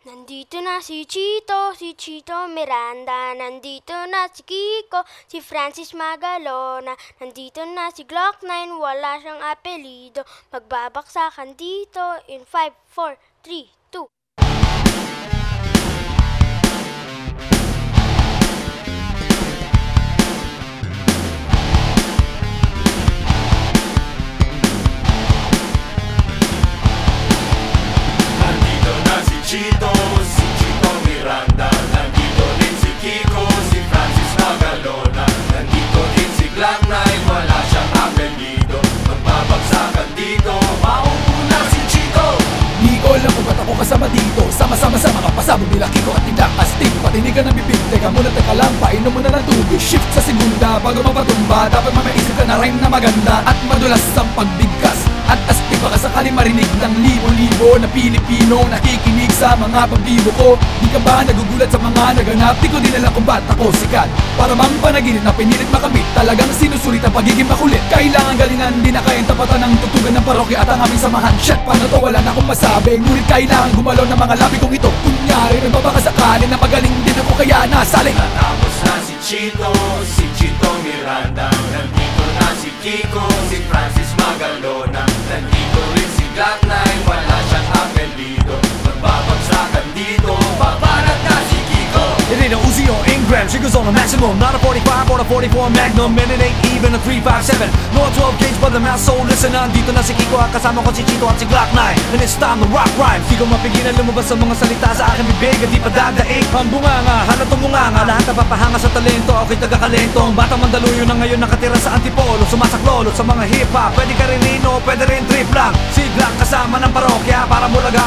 Nandito na si Chito, si Chito Miranda. Nandito na si Kiko, si Francis Magalona. Nandito na si Glock 9, wala siyang apelido. Magbabaksakan dito in 5, 4, 3, 2 nila Kiko at Tindak Astig Patinig ka ng bibig. Teka muna, teka lang. Painom muna ng tubig. Shift sa segunda. Bago mapatumba Dapat mamaisip ka na rhyme na maganda At madulas ang pagbigkas At astig baka sakaling marinig ng libo-libo Na Pilipino Nakikinig sa mga pagbibo ko. Di ka ba nagugulat sa mga naganap? Di ko din alam kung ba't ako sikat. Para bang panaginip na pinilit makamit Talagang sinusulit ang pagiging makulit. Kailangan galingan Di na kayang tapatan ng tutugan ng parokya At ang aming samahan. Shit, paano to? Wala na akong masabi. Ngunit kailangan gumalaw ng mga labi kong ito. Kunyari, nagbabakasakali na magaling din ako Kaya nasaling Natapos na si Chito, si Chito Miranda. Nandito na si Kiko, si Francis Magalona She goes on a maximum. Not a 45 or a 44 Magnum And it ain't even a 357 No a 12 gauge but the mouth so listen Nandito na si Kiko at kasama ko si Chito at si Glock 9 And it's time to rock rhymes Di ko mapigilan lumabas sa mga salita sa aking bibig At di pa dadaig Ang bunganga, halatong munganga Lahat napapahanga sa talento, ako'y taga-kalento. Ang batang mandaluyo na ngayon nakatira sa antipolo Sumasaklolo sa mga hip-hop. Pwede ka rin rino, pwede rin trip lang. Si Glock kasama ng parokya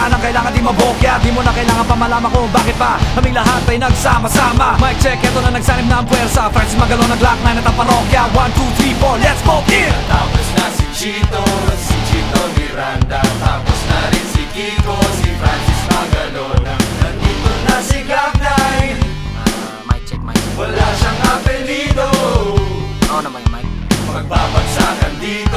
Mulagaan ang kailangan di mabokya Di mo na kailangan pa malaman kung bakit pa Kaming lahat ay nagsama-sama. Mic check, eto na nagsanib na ang puwersa. Francis Magalon ng Glock 9 at ang parokya 1, 2, 3, 4, let's go, yeah! Tapos na si Chito, si Chito Miranda. Tapos na rin si Kiko, si Francis Magalona Nandito na si Glock 9 mic check, mic check. Wala siyang apelido Oo naman yung mic. Magbabagsakan dito,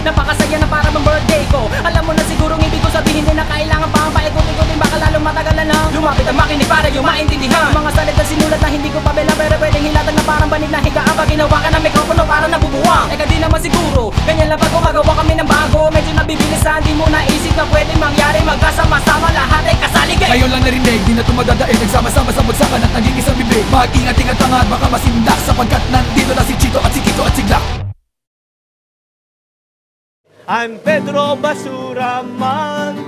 Napakasaya na para bang birthday ko. Alam mo na siguro ibig ko sabihin din na kailangan pa ang paikot-ikotin Baka lalo matagalan na. Lumapit ang makinig para yung maintindihan. Mga salita sinulat na hindi ko pa bela Pero pwedeng hilatan na parang banig na higaan Pag ginawa ka ng mikropono para nabubuwang Eka di naman siguro. Ganyan lang pag gumagawa kami ng bago. Medyo nabibilisan Di mo naisip na pwede mangyari. Magkasama-sama lahat ay kasaligay Ngayon lang narinig, di na tumadadaig Nagsama-sama sa bagsakan at naging isang bibig. Mag-ingat-ingat at baka masindak Sapagkat nandito na si Chito at si Kiko at si Glock I'm Pedro Basura man.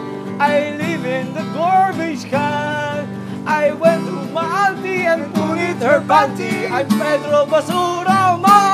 I live in the garbage can. I went to my auntie and put it her panty. I'm Pedro Basura man.